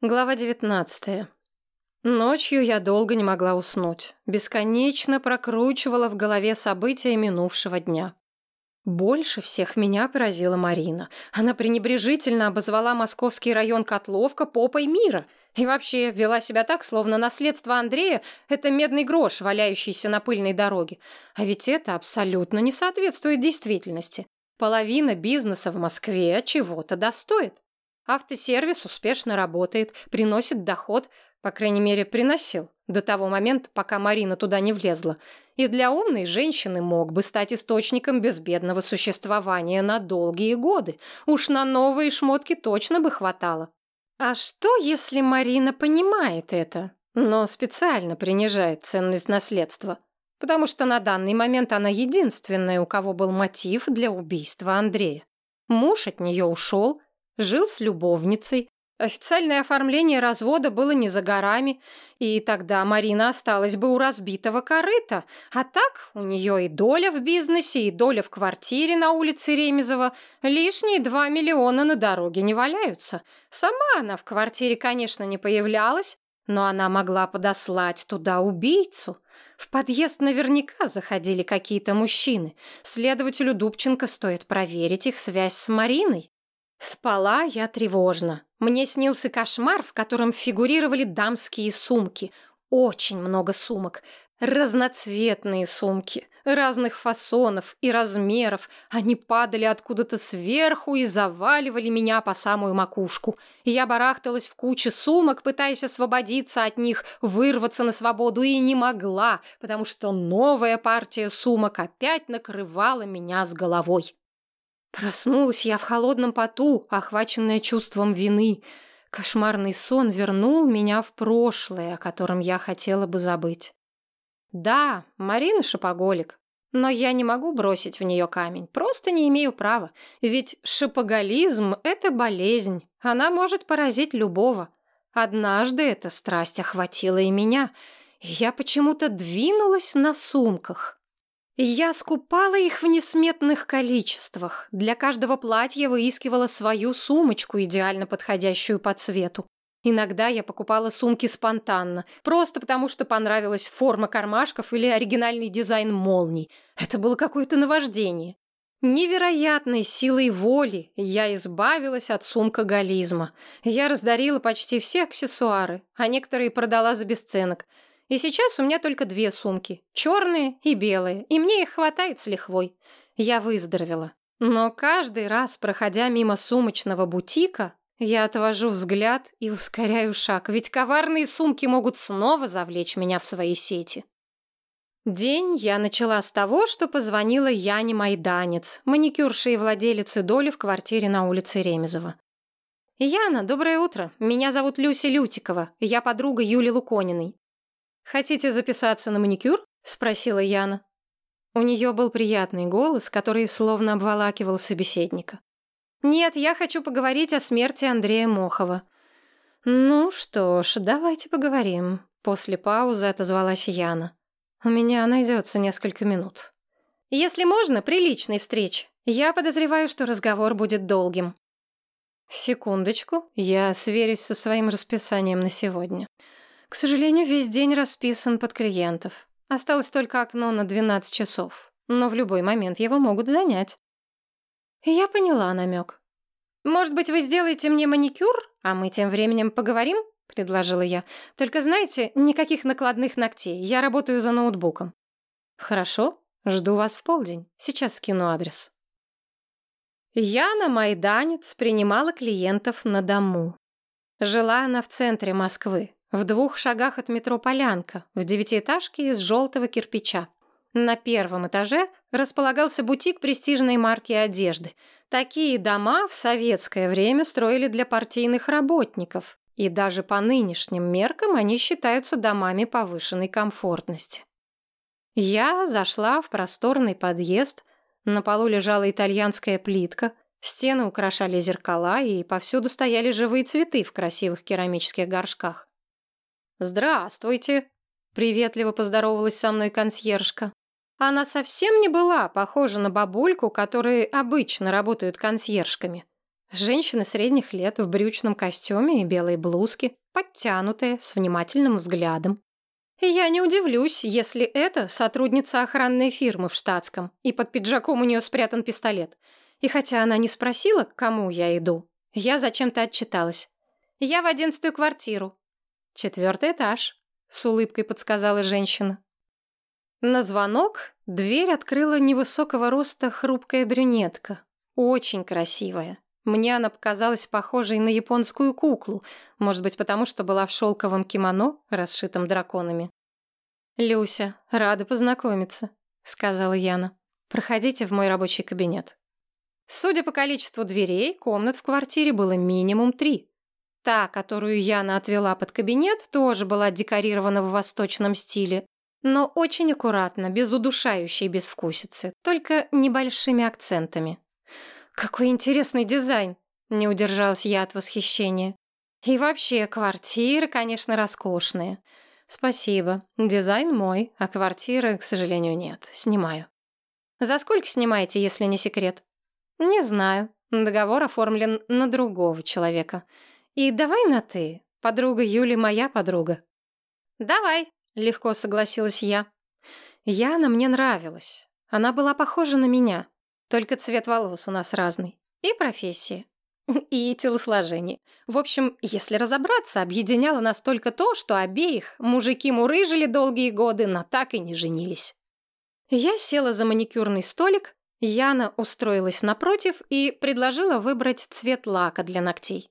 Глава 19. Ночью я долго не могла уснуть. Бесконечно прокручивала в голове события минувшего дня. Больше всех меня поразила Марина. Она пренебрежительно обозвала московский район Котловка попой мира. И вообще вела себя так, словно наследство Андрея — это медный грош, валяющийся на пыльной дороге. А ведь это абсолютно не соответствует действительности. Половина бизнеса в Москве чего-то достоит. Автосервис успешно работает, приносит доход, по крайней мере, приносил, до того момента, пока Марина туда не влезла. И для умной женщины мог бы стать источником безбедного существования на долгие годы. Уж на новые шмотки точно бы хватало. А что, если Марина понимает это, но специально принижает ценность наследства? Потому что на данный момент она единственная, у кого был мотив для убийства Андрея. Муж от нее ушел, Жил с любовницей. Официальное оформление развода было не за горами, и тогда Марина осталась бы у разбитого корыта. А так у нее и доля в бизнесе, и доля в квартире на улице Ремезова. Лишние два миллиона на дороге не валяются. Сама она в квартире, конечно, не появлялась, но она могла подослать туда убийцу. В подъезд наверняка заходили какие-то мужчины. Следователю Дубченко стоит проверить их связь с Мариной. Спала я тревожно. Мне снился кошмар, в котором фигурировали дамские сумки. Очень много сумок. Разноцветные сумки, разных фасонов и размеров. Они падали откуда-то сверху и заваливали меня по самую макушку. Я барахталась в куче сумок, пытаясь освободиться от них, вырваться на свободу, и не могла, потому что новая партия сумок опять накрывала меня с головой. Проснулась я в холодном поту, охваченная чувством вины. Кошмарный сон вернул меня в прошлое, о котором я хотела бы забыть. Да, Марина шопоголик, но я не могу бросить в нее камень, просто не имею права. Ведь шопоголизм — это болезнь, она может поразить любого. Однажды эта страсть охватила и меня, и я почему-то двинулась на сумках. Я скупала их в несметных количествах. Для каждого платья выискивала свою сумочку, идеально подходящую по цвету. Иногда я покупала сумки спонтанно, просто потому что понравилась форма кармашков или оригинальный дизайн молний. Это было какое-то наваждение. Невероятной силой воли я избавилась от сумкоголизма. Я раздарила почти все аксессуары, а некоторые продала за бесценок – и сейчас у меня только две сумки, черные и белые, и мне их хватает с лихвой. Я выздоровела. Но каждый раз, проходя мимо сумочного бутика, я отвожу взгляд и ускоряю шаг, ведь коварные сумки могут снова завлечь меня в свои сети. День я начала с того, что позвонила Яне Майданец, маникюрше и владелице доли в квартире на улице Ремезова. «Яна, доброе утро. Меня зовут Люся Лютикова. Я подруга Юли Лукониной. «Хотите записаться на маникюр?» — спросила Яна. У нее был приятный голос, который словно обволакивал собеседника. «Нет, я хочу поговорить о смерти Андрея Мохова». «Ну что ж, давайте поговорим», — после паузы отозвалась Яна. «У меня найдется несколько минут». «Если можно, приличной встречи. Я подозреваю, что разговор будет долгим». «Секундочку, я сверюсь со своим расписанием на сегодня». К сожалению, весь день расписан под клиентов. Осталось только окно на 12 часов. Но в любой момент его могут занять. я поняла намек. «Может быть, вы сделаете мне маникюр, а мы тем временем поговорим?» — предложила я. «Только знаете, никаких накладных ногтей. Я работаю за ноутбуком». «Хорошо. Жду вас в полдень. Сейчас скину адрес». Яна Майданец принимала клиентов на дому. Жила она в центре Москвы, в двух шагах от метро Полянка, в девятиэтажке из желтого кирпича. На первом этаже располагался бутик престижной марки одежды. Такие дома в советское время строили для партийных работников, и даже по нынешним меркам они считаются домами повышенной комфортности. Я зашла в просторный подъезд, на полу лежала итальянская плитка, стены украшали зеркала, и повсюду стояли живые цветы в красивых керамических горшках. «Здравствуйте!» — приветливо поздоровалась со мной консьержка. Она совсем не была похожа на бабульку, которые обычно работают консьержками. Женщины средних лет в брючном костюме и белой блузке, подтянутые, с внимательным взглядом. Я не удивлюсь, если это сотрудница охранной фирмы в штатском, и под пиджаком у нее спрятан пистолет. И хотя она не спросила, к кому я иду, я зачем-то отчиталась. Я в одиннадцатую квартиру. Четвертый этаж, с улыбкой подсказала женщина. На звонок дверь открыла невысокого роста хрупкая брюнетка. Очень красивая. Мне она показалась похожей на японскую куклу, может быть, потому что была в шелковом кимоно, расшитом драконами. «Люся, рада познакомиться», — сказала Яна. «Проходите в мой рабочий кабинет». Судя по количеству дверей, комнат в квартире было минимум три. Та, которую Яна отвела под кабинет, тоже была декорирована в восточном стиле, но очень аккуратно, без удушающей безвкусицы, только небольшими акцентами. «Какой интересный дизайн!» — не удержалась я от восхищения. «И вообще, квартиры, конечно, роскошные. Спасибо. Дизайн мой, а квартиры, к сожалению, нет. Снимаю». «За сколько снимаете, если не секрет?» «Не знаю. Договор оформлен на другого человека. И давай на «ты». Подруга Юли моя подруга». «Давай», — легко согласилась я. Яна мне нравилась. Она была похожа на меня. Только цвет волос у нас разный. И профессия. И телосложение. В общем, если разобраться, объединяло нас только то, что обеих мужики мурыжили долгие годы, но так и не женились. Я села за маникюрный столик, Яна устроилась напротив и предложила выбрать цвет лака для ногтей.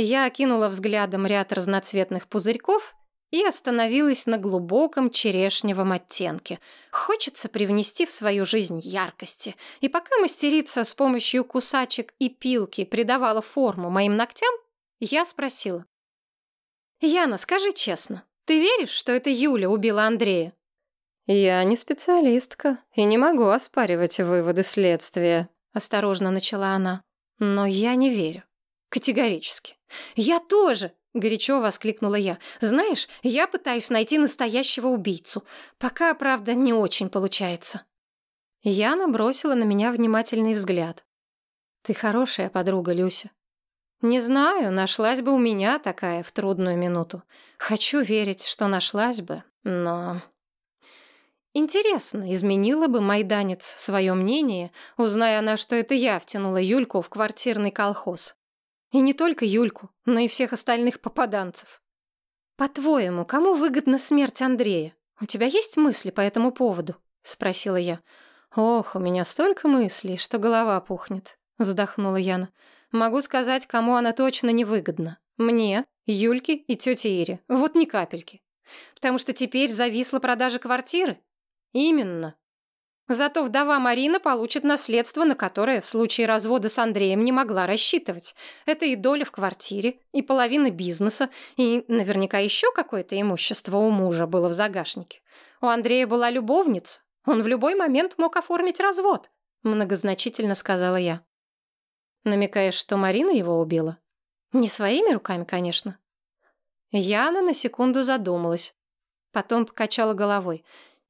Я окинула взглядом ряд разноцветных пузырьков и остановилась на глубоком черешневом оттенке. Хочется привнести в свою жизнь яркости. И пока мастерица с помощью кусачек и пилки придавала форму моим ногтям, я спросила. «Яна, скажи честно, ты веришь, что это Юля убила Андрея?» «Я не специалистка и не могу оспаривать выводы следствия», — осторожно начала она. «Но я не верю. Категорически. Я тоже!» — горячо воскликнула я. «Знаешь, я пытаюсь найти настоящего убийцу. Пока, правда, не очень получается». Яна бросила на меня внимательный взгляд. «Ты хорошая подруга, Люся. Не знаю, нашлась бы у меня такая в трудную минуту. Хочу верить, что нашлась бы, но...» Интересно, изменила бы майданец свое мнение, узная она, что это я втянула Юльку в квартирный колхоз. И не только Юльку, но и всех остальных попаданцев. «По-твоему, кому выгодна смерть Андрея? У тебя есть мысли по этому поводу?» — спросила я. «Ох, у меня столько мыслей, что голова пухнет», — вздохнула Яна. «Могу сказать, кому она точно не выгодна. Мне, Юльке и тете Ире. Вот ни капельки. Потому что теперь зависла продажа квартиры. Именно. Зато вдова Марина получит наследство, на которое в случае развода с Андреем не могла рассчитывать. Это и доля в квартире, и половина бизнеса, и наверняка еще какое-то имущество у мужа было в загашнике. У Андрея была любовница. Он в любой момент мог оформить развод, многозначительно сказала я. Намекаешь, что Марина его убила? Не своими руками, конечно. Яна на секунду задумалась. Потом покачала головой.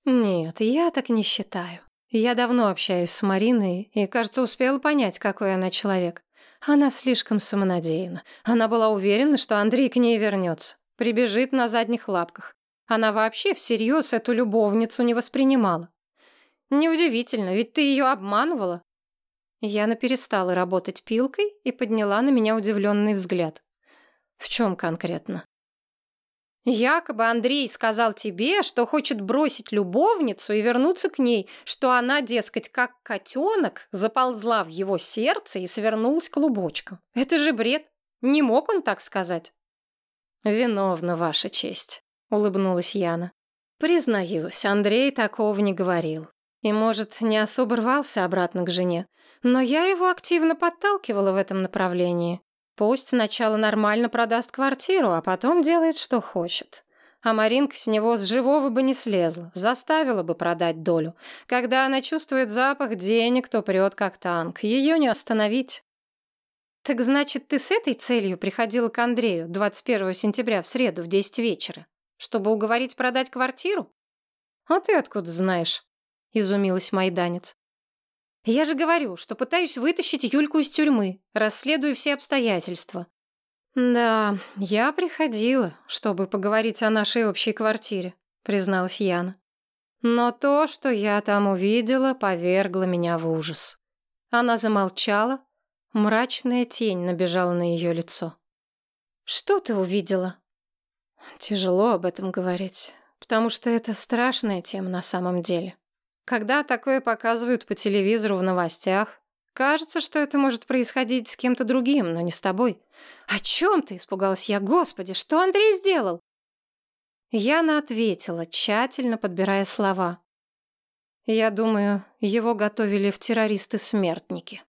Нет, я так не считаю. Я давно общаюсь с Мариной и, кажется, успела понять, какой она человек. Она слишком самонадеянна. Она была уверена, что Андрей к ней вернется. Прибежит на задних лапках. Она вообще всерьез эту любовницу не воспринимала. Неудивительно, ведь ты ее обманывала. Яна перестала работать пилкой и подняла на меня удивленный взгляд. В чем конкретно? Якобы Андрей сказал тебе, что хочет бросить любовницу и вернуться к ней, что она, дескать, как котенок, заползла в его сердце и свернулась клубочком. Это же бред. Не мог он так сказать? «Виновна, Ваша честь», — улыбнулась Яна. «Признаюсь, Андрей такого не говорил. И, может, не особо рвался обратно к жене. Но я его активно подталкивала в этом направлении. Пусть сначала нормально продаст квартиру, а потом делает, что хочет. А Маринка с него с живого бы не слезла, заставила бы продать долю. Когда она чувствует запах денег, то прет как танк. Ее не остановить. Так значит, ты с этой целью приходила к Андрею 21 сентября в среду в 10 вечера, чтобы уговорить продать квартиру? А ты откуда знаешь? Изумилась майданец. Я же говорю, что пытаюсь вытащить Юльку из тюрьмы, расследую все обстоятельства. Да, я приходила, чтобы поговорить о нашей общей квартире, призналась Яна. Но то, что я там увидела, повергло меня в ужас. Она замолчала, мрачная тень набежала на ее лицо. «Что ты увидела?» Тяжело об этом говорить, потому что это страшная тема на самом деле. Когда такое показывают по телевизору в новостях, кажется, что это может происходить с кем-то другим, но не с тобой. «О чем ты?» — испугалась я. «Господи, что Андрей сделал?» Яна ответила, тщательно подбирая слова. «Я думаю, его готовили в террористы-смертники».